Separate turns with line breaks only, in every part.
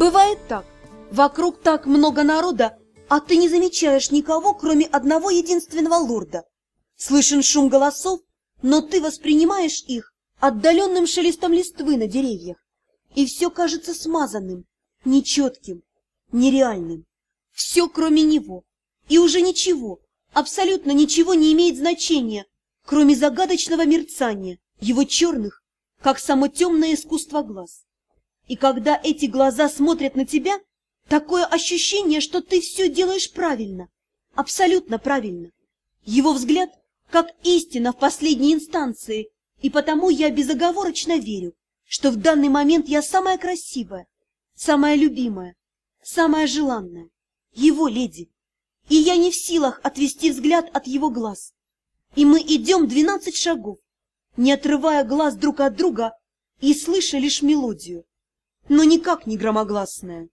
Бывает так. Вокруг так много народа, а ты не замечаешь никого, кроме одного единственного лорда. Слышен шум голосов, но ты воспринимаешь их отдаленным шелестом листвы на деревьях. И все кажется смазанным, нечетким, нереальным. Все, кроме него. И уже ничего, абсолютно ничего не имеет значения, кроме загадочного мерцания его черных, как само темное искусство глаз. И когда эти глаза смотрят на тебя, такое ощущение, что ты все делаешь правильно, абсолютно правильно. Его взгляд как истина в последней инстанции, и потому я безоговорочно верю, что в данный момент я самая красивая, самая любимая, самая желанная, его леди. И я не в силах отвести взгляд от его глаз. И мы идем двенадцать шагов, не отрывая глаз друг от друга и слыша лишь мелодию, но никак не громогласная.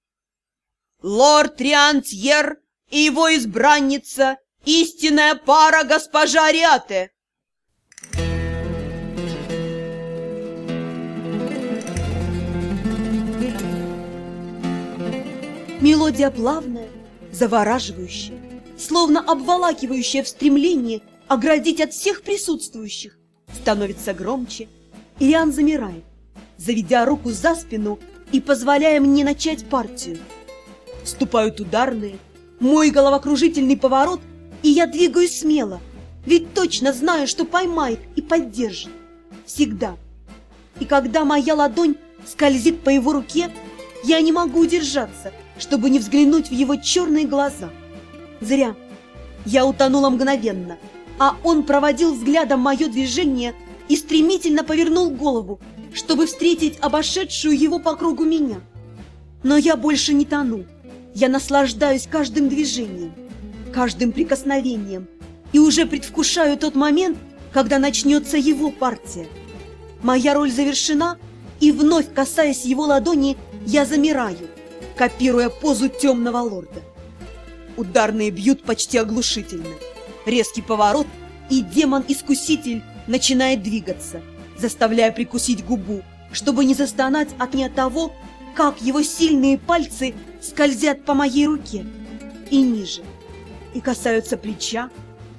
«Лорд Риантьер и его избранница, истинная пара госпожа Ариате!»
Мелодия плавная, завораживающая, словно обволакивающая в стремлении оградить от всех присутствующих, становится громче. Ириан замирает, заведя руку за спину и позволяя мне начать партию. Вступают ударные, мой головокружительный поворот, и я двигаюсь смело, ведь точно знаю, что поймает и поддержит. Всегда. И когда моя ладонь скользит по его руке, я не могу удержаться, чтобы не взглянуть в его черные глаза. Зря. Я утонула мгновенно, а он проводил взглядом мое движение и стремительно повернул голову, чтобы встретить обошедшую его по кругу меня. Но я больше не тону. Я наслаждаюсь каждым движением, каждым прикосновением и уже предвкушаю тот момент, когда начнется его партия. Моя роль завершена, и вновь касаясь его ладони, я замираю, копируя позу темного лорда. Ударные бьют почти оглушительно. Резкий поворот, и демон-искуситель начинает двигаться, заставляя прикусить губу, чтобы не застонать от не того, как его сильные пальцы скользят по моей руке и ниже, и касаются плеча,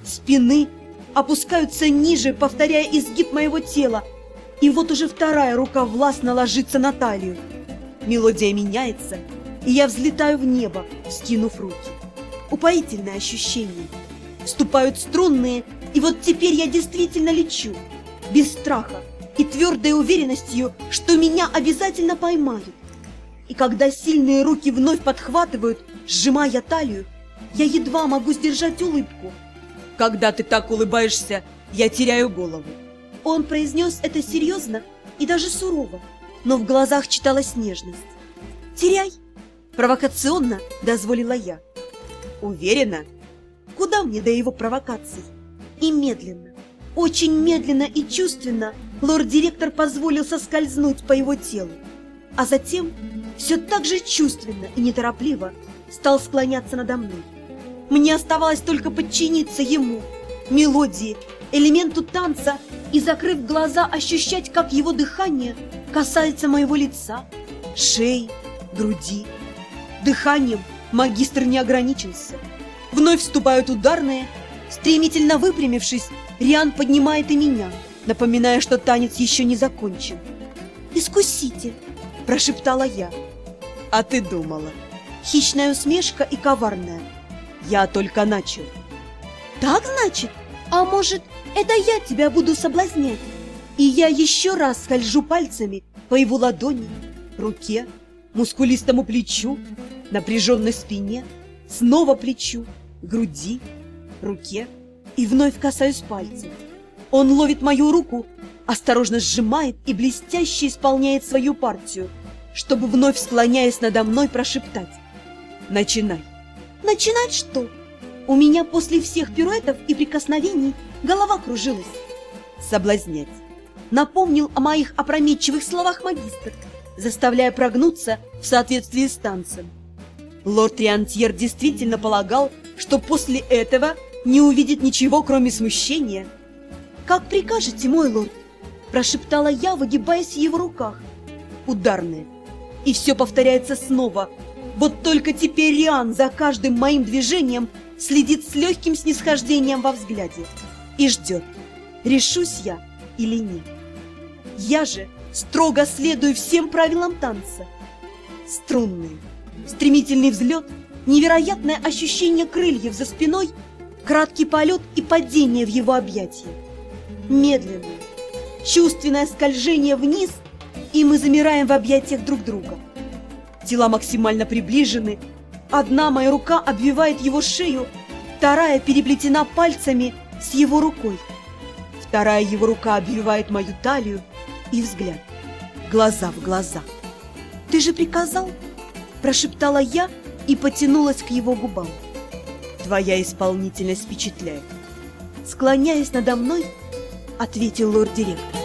спины, опускаются ниже, повторяя изгиб моего тела, и вот уже вторая рука властно ложится на талию. Мелодия меняется, и я взлетаю в небо, скинув руки. Упоительное ощущение. Вступают струнные, и вот теперь я действительно лечу, без страха и твердой уверенностью, что меня обязательно поймают. И когда сильные руки вновь подхватывают, сжимая талию, я едва могу сдержать улыбку. Когда ты так улыбаешься, я теряю голову. Он произнес это серьезно и даже сурово, но в глазах читалась нежность. «Теряй!» – провокационно дозволила я. «Уверена? Куда мне до его провокаций?» И медленно, очень медленно и чувственно лорд-директор позволил соскользнуть по его телу, а затем все так же чувственно и неторопливо стал склоняться надо мной. Мне оставалось только подчиниться ему, мелодии, элементу танца и, закрыв глаза, ощущать, как его дыхание касается моего лица, шеи, груди. Дыханием магистр не ограничился. Вновь вступают ударные, Стремительно выпрямившись, Риан поднимает и меня, напоминая, что танец еще не закончен. «Искусите!» – прошептала я. «А ты думала?» Хищная усмешка и коварная. «Я только начал». «Так, значит? А может, это я тебя буду соблазнять?» И я еще раз скольжу пальцами по его ладони, руке, мускулистому плечу, напряженной спине, снова плечу, груди, руке и вновь касаюсь пальцев. Он ловит мою руку, осторожно сжимает и блестяще исполняет свою партию, чтобы вновь склоняясь надо мной прошептать. «Начинай!» «Начинать что?» У меня после всех пируэтов и прикосновений голова кружилась. «Соблазнять!» Напомнил о моих опрометчивых словах магистр, заставляя прогнуться в соответствии с танцем. Лорд Триантьер действительно полагал, что после этого не увидит ничего, кроме смущения. «Как прикажете, мой лорд?» – прошептала я, выгибаясь в его руках. Ударные. И все повторяется снова. Вот только теперь Риан за каждым моим движением следит с легким снисхождением во взгляде и ждет, решусь я или нет. Я же строго следую всем правилам танца. Струнные, стремительный взлет, невероятное ощущение крыльев за спиной, краткий полет и падение в его объятия. Медленное, чувственное скольжение вниз, и мы замираем в объятиях друг друга. Тела максимально приближены, одна моя рука обвивает его шею, вторая переплетена пальцами с его рукой. Вторая его рука обвивает мою талию и взгляд, глаза в глаза. «Ты же приказал?» – прошептала я и потянулась к его губам. «Твоя исполнительность впечатляет». Склоняясь надо мной, ответил лорд-директор.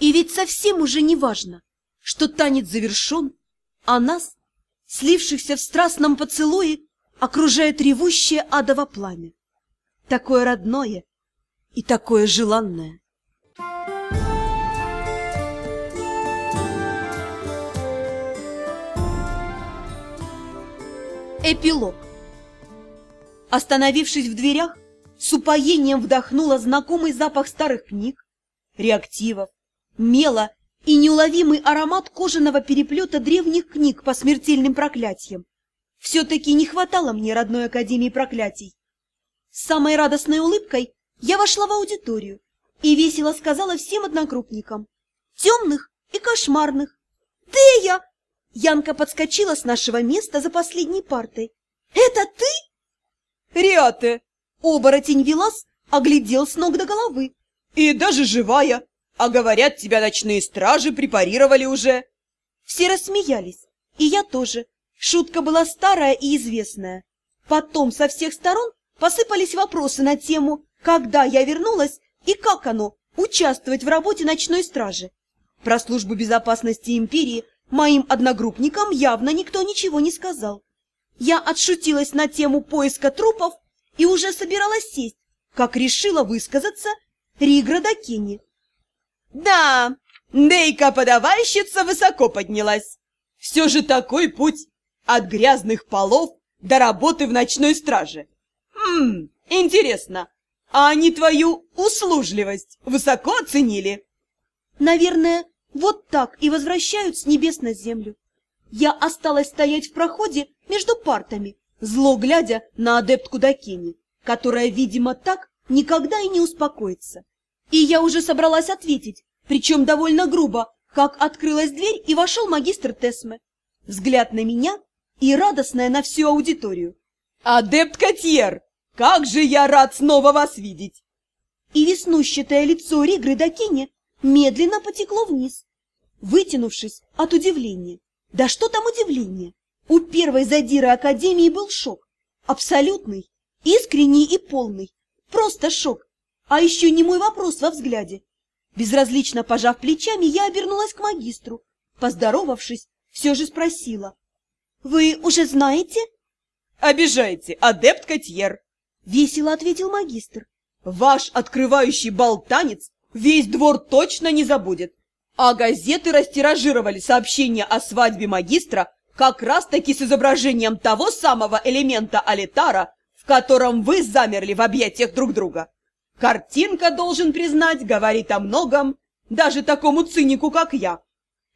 И ведь совсем уже не важно, что танец завершен, а нас, слившихся в страстном поцелуе, окружает ревущее адово пламя. Такое родное и такое желанное. Эпилог Остановившись в дверях, с упоением вдохнула знакомый запах старых книг, реактивов, мела и неуловимый аромат кожаного переплета древних книг по смертельным проклятиям. Все-таки не хватало мне родной академии проклятий. С самой радостной улыбкой я вошла в аудиторию и весело сказала всем одногруппникам. Темных и кошмарных. «Тея!» Янка подскочила с нашего места за последней партой. «Это ты?»
Риате,
Оборотень Велас оглядел с ног до головы.
И даже живая. А говорят, тебя ночные стражи препарировали уже.
Все рассмеялись, и я тоже. Шутка была старая и известная. Потом со всех сторон посыпались вопросы на тему, когда я вернулась и как оно участвовать в работе ночной стражи. Про службу безопасности империи моим одногруппникам явно никто ничего не сказал. Я отшутилась на тему поиска трупов и уже собиралась сесть, как решила высказаться Ригра Дакини.
Да, Дейка-подавальщица высоко поднялась. Все же такой путь от грязных полов до работы в ночной страже. Хм, интересно, а они твою услужливость высоко оценили?
Наверное, вот так и возвращают с небес на землю. Я осталась стоять в проходе между партами, зло глядя на адептку Дакини, которая, видимо, так никогда и не успокоится. И я уже собралась ответить, причем довольно грубо, как открылась дверь и вошел магистр Тесме. Взгляд на меня и радостная на всю аудиторию.
«Адепт Котьер, как же я рад снова вас видеть!»
И веснущатое лицо Ригры Дакини медленно потекло вниз, вытянувшись от удивления. Да что там удивление? У первой задиры Академии был шок. Абсолютный, искренний и полный. Просто шок. А еще не мой вопрос во взгляде. Безразлично пожав плечами, я обернулась к магистру. Поздоровавшись, все же спросила. «Вы уже знаете?»
«Обижаете, адепт Котьер!»
Весело ответил магистр.
«Ваш открывающий болтанец весь двор точно не забудет. А газеты растиражировали сообщение о свадьбе магистра как раз-таки с изображением того самого элемента алитара, в котором вы замерли в объятиях друг друга. Картинка, должен признать, говорит о многом, даже такому цинику, как я.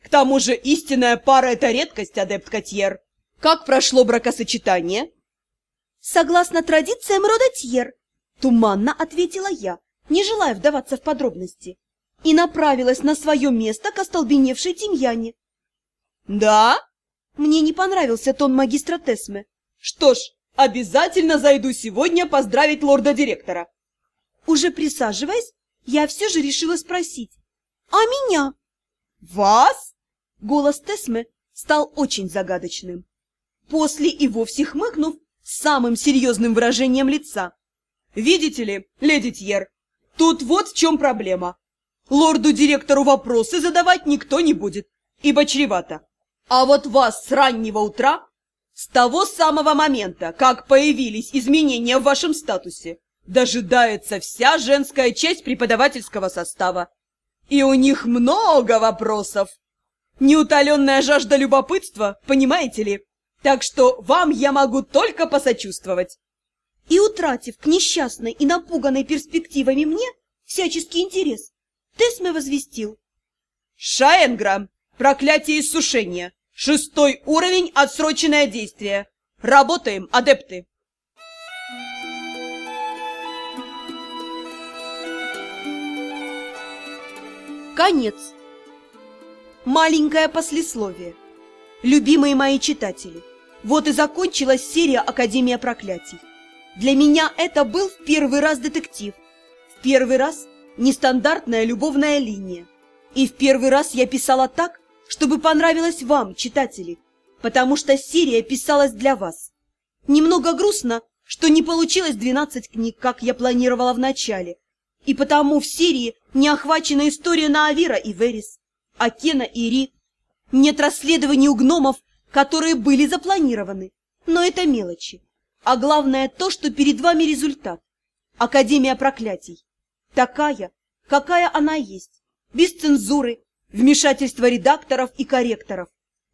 К тому же истинная пара — это редкость, адепт Котьер. Как прошло бракосочетание?
Согласно традициям рода Тьер, туманно ответила я, не желая вдаваться в подробности и направилась на свое место к остолбеневшей Тимьяне.
«Да?»
Мне не понравился тон магистра Тесме.
«Что ж, обязательно зайду сегодня поздравить лорда-директора».
Уже присаживаясь, я все же решила спросить. «А меня?»
«Вас?»
Голос Тесме стал очень загадочным. После и вовсе хмыкнув, самым серьезным выражением лица.
«Видите ли, леди Тьер, тут вот в чем проблема. Лорду-директору вопросы задавать никто не будет, ибо чревато. А вот вас с раннего утра, с того самого момента, как появились изменения в вашем статусе, дожидается вся женская часть преподавательского состава. И у них много вопросов. Неутоленная жажда любопытства, понимаете ли? Так что вам я могу только посочувствовать.
И утратив к несчастной и напуганной перспективами мне всяческий интерес, Тесме возвестил.
Шаенгра, проклятие иссушения, шестой уровень, отсроченное действие. Работаем, адепты.
Конец. Маленькое послесловие. Любимые мои читатели, вот и закончилась серия «Академия проклятий». Для меня это был в первый раз детектив. В первый раз нестандартная любовная линия. И в первый раз я писала так, чтобы понравилось вам, читатели, потому что серия писалась для вас. Немного грустно, что не получилось 12 книг, как я планировала в начале, и потому в серии не охвачена история на Авира и Верис, Акена и Ри. Нет расследований у гномов, которые были запланированы. Но это мелочи. А главное то, что перед вами результат. Академия проклятий. Такая, какая она есть. Без цензуры, вмешательства редакторов и корректоров.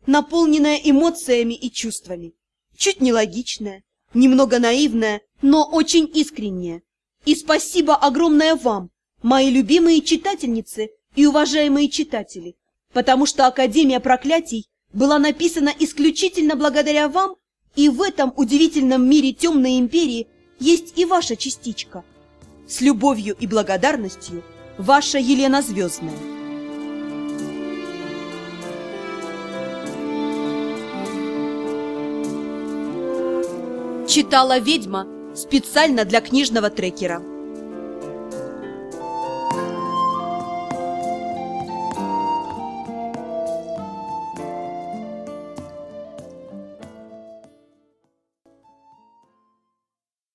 Наполненная эмоциями и чувствами. Чуть нелогичная, немного наивная, но очень искренняя. И спасибо огромное вам, мои любимые читательницы и уважаемые читатели, потому что Академия проклятий была написана исключительно благодаря вам, и в этом удивительном мире темной империи есть и ваша частичка. С любовью и благодарностью, ваша Елена Звездная. Читала ведьма специально для книжного трекера.